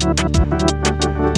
Thank you.